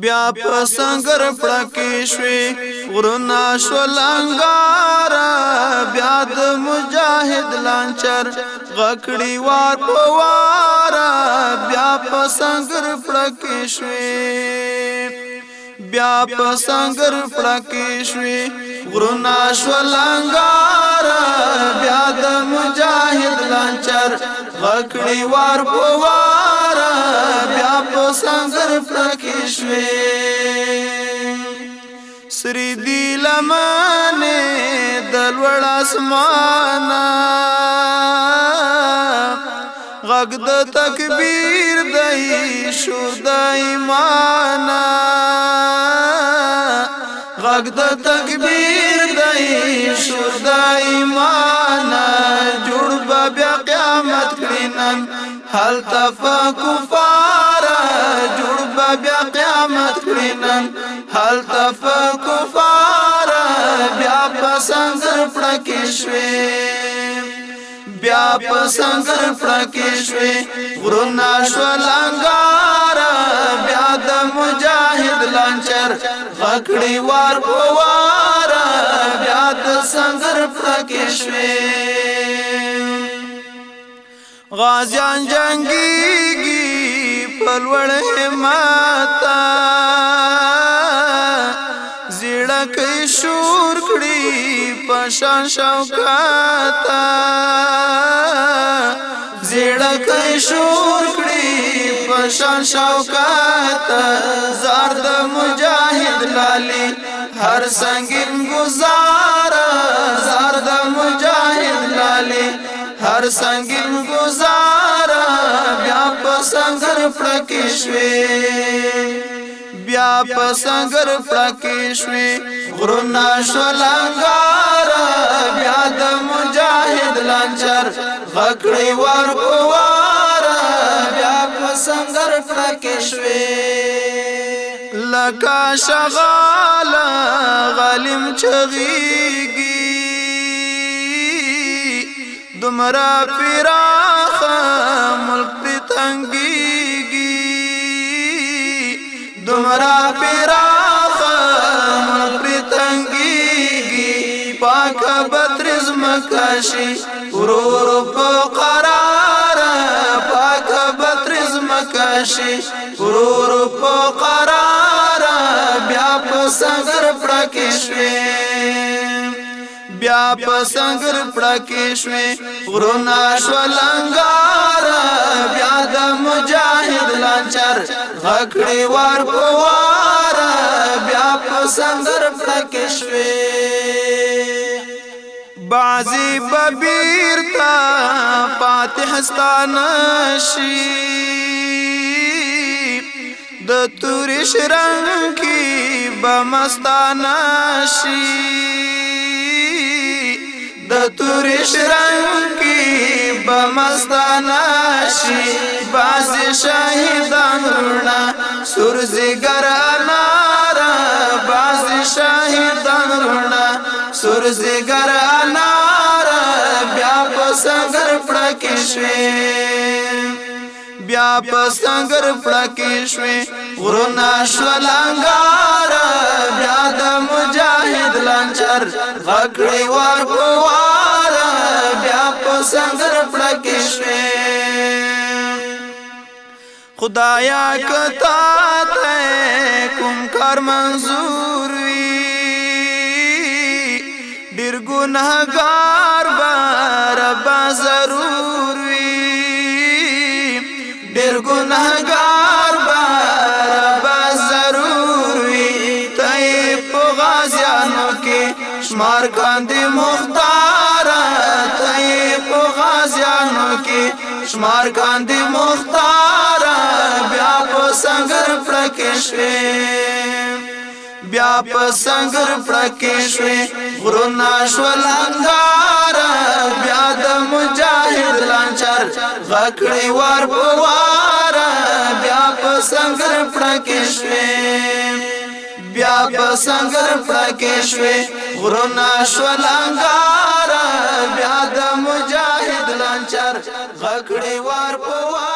بیا په سنگر پړکې شوي ورنا شولنګار بیا د مجاهد لانچر غکړی وار په وار بیا په سنگر پړکې شوي بیا په سنگر پړکې شوي ورنا شولنګار بیا د مجاهد لانچر غکړی وار په وار لارا بیا په سنگر پرکې شوې سری دی لمانه د لوړ اسمانه غږ د تکبیر دای شو د ایمان غږ د تکبیر دای شو د ایمان جوړ به بیا قیامت کړي نن هل تفاکو فارا جوړ بیا قیامت کړینن هل تفاکو فارا بیا پسنګ پړکې شوې بیا پسنګ پړکې شوې ورنا شو لنګار بیا د مجاهد لنچر غکړی وار بوار بیا د سنگر پړکې شوې غازیان جنگیږي په لوړ همتا زړه کې شور کړي په شان شوکات زړه کې شور کړي په شان شوکات زرد مجاهد لالي هر سنگین گزار هر سنگین گزارا بیا پسنگر پڑکی شوی بیا پسنگر پڑکی شوی غرونا شلنگارا بیا د مجاہد لنجر غکڑی ور پوارا بیا پسنگر پڑکی شوی لکا شغالا غالم چغیر دمرا فراخ ملک پی تنگیگی دمرا فراخ ملک پی تنگیگی پاک بطرز مکاشی ورور پا قرار پاک بطرز مکاشی ورور پا قرار بیا سنگر پړکې شوې غرونا شولنګار بیا د مجاهد لانچر غکړې وار کوار بیا په سنگر پړکې شوې بعضی ببیر تا فاتح ستان شي د تور شرنګ کې بمستان شي مشران کی بمستانا شي باز شاهدان رنا سرزګر انار باز شاهدان رنا سرزګر انار بیا پسنګر پړکې شوي بیا پسنګر پړکې شوي ورنا شلنګار بیا د مجاهد لنچر غکړې ور په سندر پړکې شوې خدایا کتا ته کوم کار منزور وي ډیر ګناهګار رب ضرور وي ډیر ګناهګار رب ضرور وي ته په غازیانو کې شمار کاندي مختار ګلونو کې شمار کاندي مختار بیا په سنگر پړکې بیا په سنگر پړکې شوې غرونا شولنګار بیا د مجاهد لانچر غکړې ور بوار بیا په سنگر پړکې شوې بیا په سنگر پړکې شوې غرونا شولنګار بیا د مجاهد خنچر غکړې وار په وار